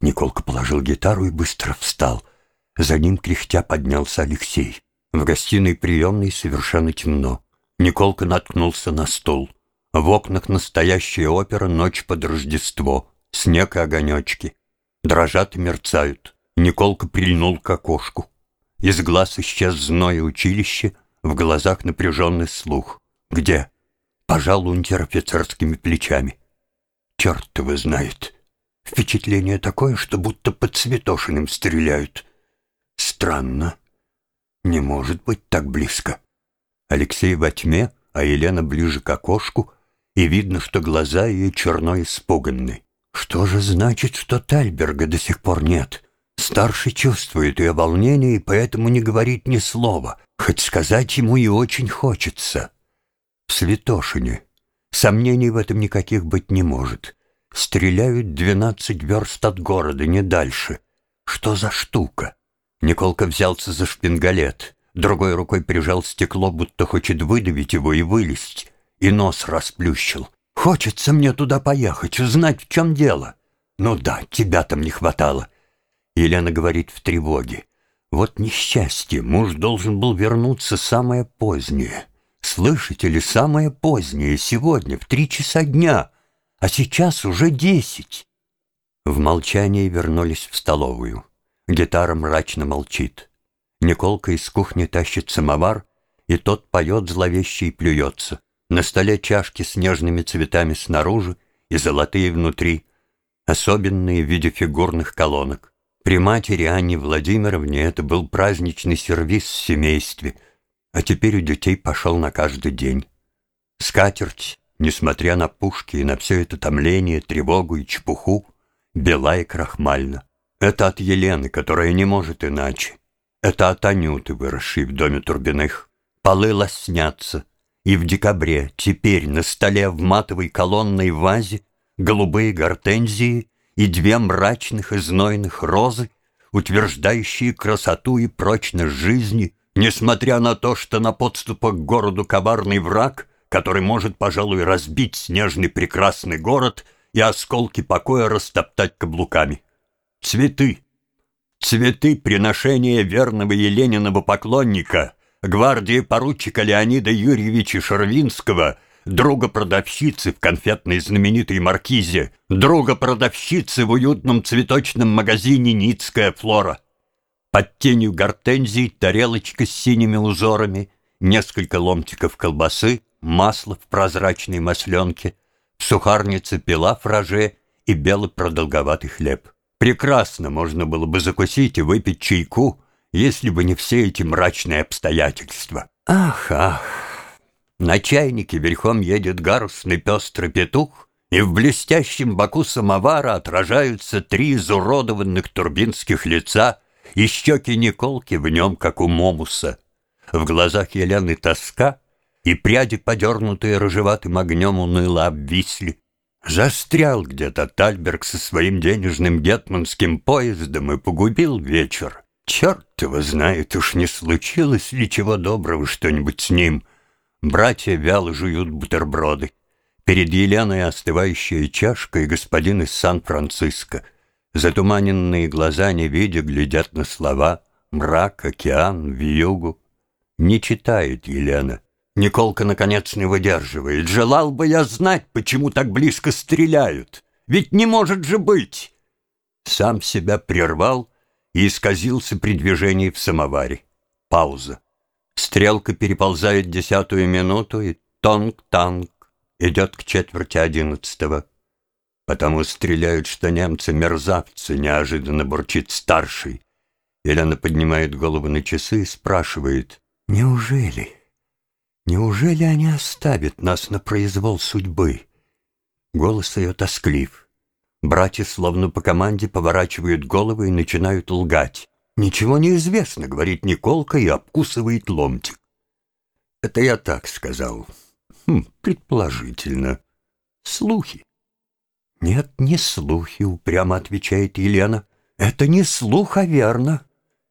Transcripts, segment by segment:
Николка положил гитару и быстро встал. За ним кряхтя поднялся Алексей. В гостиной приемной совершенно темно. Николка наткнулся на стол. В окнах настоящая опера «Ночь под Рождество». Снег и огонечки. Дрожат и мерцают. Николка прильнул к окошку. Из глаз исчез зной училище, в глазах напряженный слух. Где? Пожал унтер-офицерскими плечами. Черт его знает. Впечатление такое, что будто под Цветошиным стреляют. Странно. Не может быть так близко. Алексей во тьме, а Елена ближе к окошку, и видно, что глаза ее черно испуганны. Что же значит, что Тальберга до сих пор нет? Старший чувствует ее волнение и поэтому не говорит ни слова, хоть сказать ему и очень хочется. В Святошине. Сомнений в этом никаких быть не может. Стреляют двенадцать верст от города, не дальше. Что за штука? Николка взялся за шпингалет, другой рукой прижал стекло, будто хочет выдавить его и вылезть, и нос расплющил. «Хочется мне туда поехать, узнать, в чем дело». «Ну да, тебя там не хватало». Елена говорит в тревоге. «Вот несчастье, муж должен был вернуться самое позднее. Слышите ли, самое позднее, сегодня, в три часа дня, а сейчас уже десять». В молчании вернулись в столовую. Гитара мрачно молчит. Николка из кухни тащит самовар, и тот поет зловеще и плюется. На столе чашки с нежными цветами снаружи и золотые внутри, особенные в виде фигурных колонок. При матери Анне Владимировне это был праздничный сервиз в семействе, а теперь у детей пошел на каждый день. Скатерть, несмотря на пушки и на все это томление, тревогу и чепуху, бела и крахмальна. Это от Елены, которая не может иначе. Это от Анюты, выросшей в доме Турбиных. Полы лоснятся. И в декабре теперь на столе в матовой колонной вазе голубые гортензии и две мрачных и знойных розы, утверждающие красоту и прочность жизни, несмотря на то, что на подступах к городу коварный враг, который может, пожалуй, разбить снежный прекрасный город и осколки покоя растоптать каблуками. Цветы. Цветы приношения верного Елениного поклонника, гвардии поручика Леонида Юрьевича Шервинского, друга продавщицы в конфетной знаменитой маркизе, друга продавщицы в уютном цветочном магазине «Ницкая флора». Под тенью гортензий тарелочка с синими узорами, несколько ломтиков колбасы, масло в прозрачной масленке, в сухарнице пила фраже и белый продолговатый хлеб. Прекрасно можно было бы закусить и выпить чайку, если бы не все эти мрачные обстоятельства. Ах, ах! На чайнике верхом едет гарусный пестрый петух, и в блестящем боку самовара отражаются три изуродованных турбинских лица, и щеки Николки в нем, как у Момуса. В глазах Елены тоска, и пряди, подернутые рыжеватым огнем, уныло обвисли. Застрял где-то Тальберг со своим денежным гетманским поездом и погубил вечер. Черт его знает, уж не случилось ли чего доброго что-нибудь с ним. Братья вяло жуют бутерброды. Перед Еленой остывающая чашка и господин из Сан-Франциско. Затуманенные глаза, не видя, глядят на слова. Мрак, океан, вьюгу. Не читает Елена. Николка, наконец, не выдерживает. Желал бы я знать, почему так близко стреляют. Ведь не может же быть. Сам себя прервал и исказился при движении в самоваре. Пауза. Стрелка переползает десятую минуту, и тонг-танг идет к четверти одиннадцатого. Потому стреляют, что немцы мерзавцы, неожиданно бурчит старший. Елена поднимает голову на часы и спрашивает, «Неужели?» Неужели они оставят нас на произвол судьбы? Голос ее тосклив. Братья, словно по команде, поворачивают головы и начинают лгать. «Ничего не известно», — говорит Николка и обкусывает ломтик. «Это я так сказал. Хм, предположительно. Слухи». «Нет, не слухи», — упрямо отвечает Елена. «Это не слух, а верно.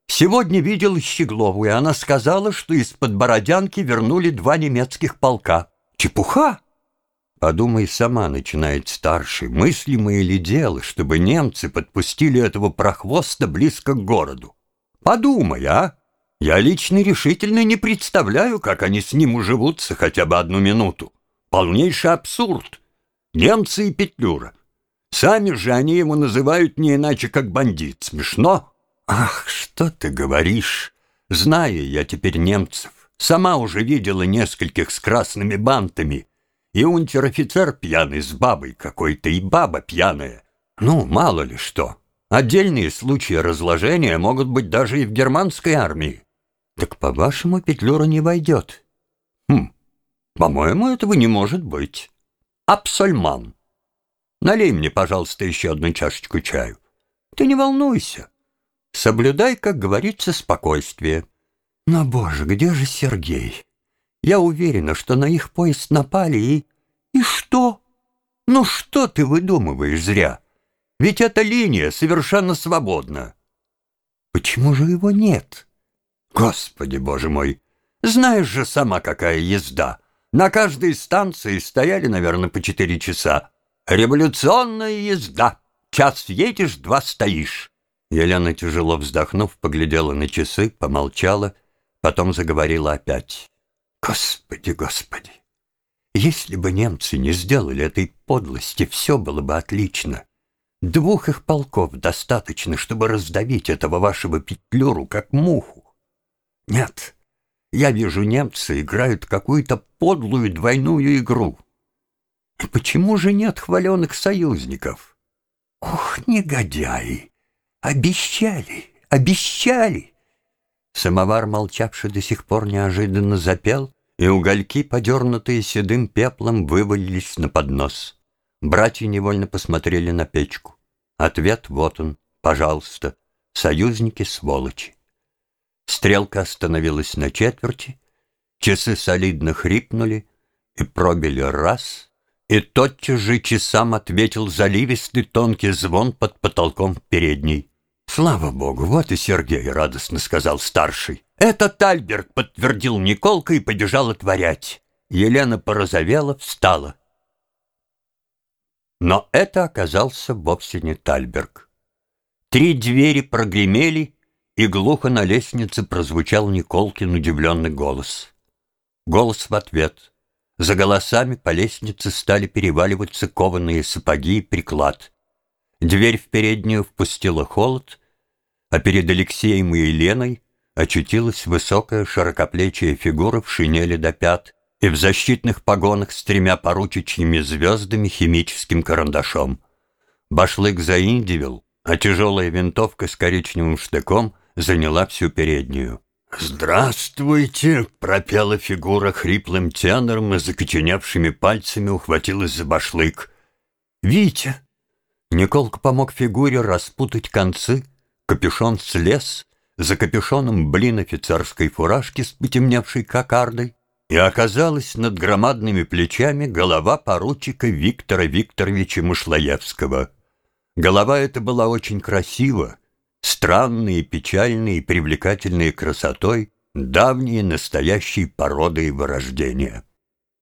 Сегодня видел Щеглову, и она сказала, что из-под Бородянки вернули два немецких полка. Чепуха! Подумай сама, начинает старший, мыслимое ли дело, чтобы немцы подпустили этого прохвоста близко к городу? Подумай, а? Я лично решительно не представляю, как они с ним уживутся хотя бы одну минуту. Полнейший абсурд. Немцы и Петлюра. Сами же они его называют не иначе, как бандит. Смешно? Ах, что ты говоришь? Знаю я теперь немцев. Сама уже видела нескольких с красными бантами. И унтер-офицер пьяный с бабой какой-то, и баба пьяная. Ну, мало ли что. Отдельные случаи разложения могут быть даже и в германской армии. Так, по-вашему, Петлюра не войдет? Хм, по-моему, этого не может быть. Абсольман. Налей мне, пожалуйста, еще одну чашечку чаю. Ты не волнуйся. Соблюдай, как говорится, спокойствие. Но, боже, где же Сергей? Я уверена, что на их поезд напали и... И что? Ну что ты выдумываешь зря? Ведь эта линия совершенно свободна. Почему же его нет? Господи, боже мой! Знаешь же сама, какая езда. На каждой станции стояли, наверное, по четыре часа. Революционная езда. Час едешь, два стоишь. Елена, тяжело вздохнув, поглядела на часы, помолчала, потом заговорила опять. Господи, господи! Если бы немцы не сделали этой подлости, все было бы отлично. Двух их полков достаточно, чтобы раздавить этого вашего петлюру, как муху. Нет, я вижу, немцы играют какую-то подлую двойную игру. И почему же нет хваленых союзников? Ох, негодяи! Обещали, обещали! Самовар, молчавший до сих пор, неожиданно запел, и угольки, подернутые седым пеплом, вывалились на поднос. Братья невольно посмотрели на печку. Ответ вот он, пожалуйста, союзники сволочи. Стрелка остановилась на четверти, часы солидно хрипнули и пробили раз — и тотчас же часам ответил заливистый тонкий звон под потолком передней. «Слава богу, вот и Сергей!» — радостно сказал старший. «Это Тальберг!» — подтвердил Николка и побежал отворять. Елена порозовела, встала. Но это оказался вовсе не Тальберг. Три двери прогремели, и глухо на лестнице прозвучал Николкин удивленный голос. Голос в ответ. За голосами по лестнице стали переваливаться кованые сапоги и приклад. Дверь в переднюю впустила холод, а перед Алексеем и Еленой очутилась высокая широкоплечья фигура в шинели до пят и в защитных погонах с тремя поручичьими звездами химическим карандашом. Башлык заиндивил, а тяжелая винтовка с коричневым штыком заняла всю переднюю. «Здравствуйте!» — пропела фигура хриплым тенором и закоченевшими пальцами ухватилась за башлык. «Витя!» Николка помог фигуре распутать концы, капюшон слез, за капюшоном блин офицерской фуражки с потемневшей кокардой, и оказалась над громадными плечами голова поручика Виктора Викторовича Мышлоевского. Голова эта была очень красива, странные, печальные, привлекательные красотой, давние настоящей породой вырождения.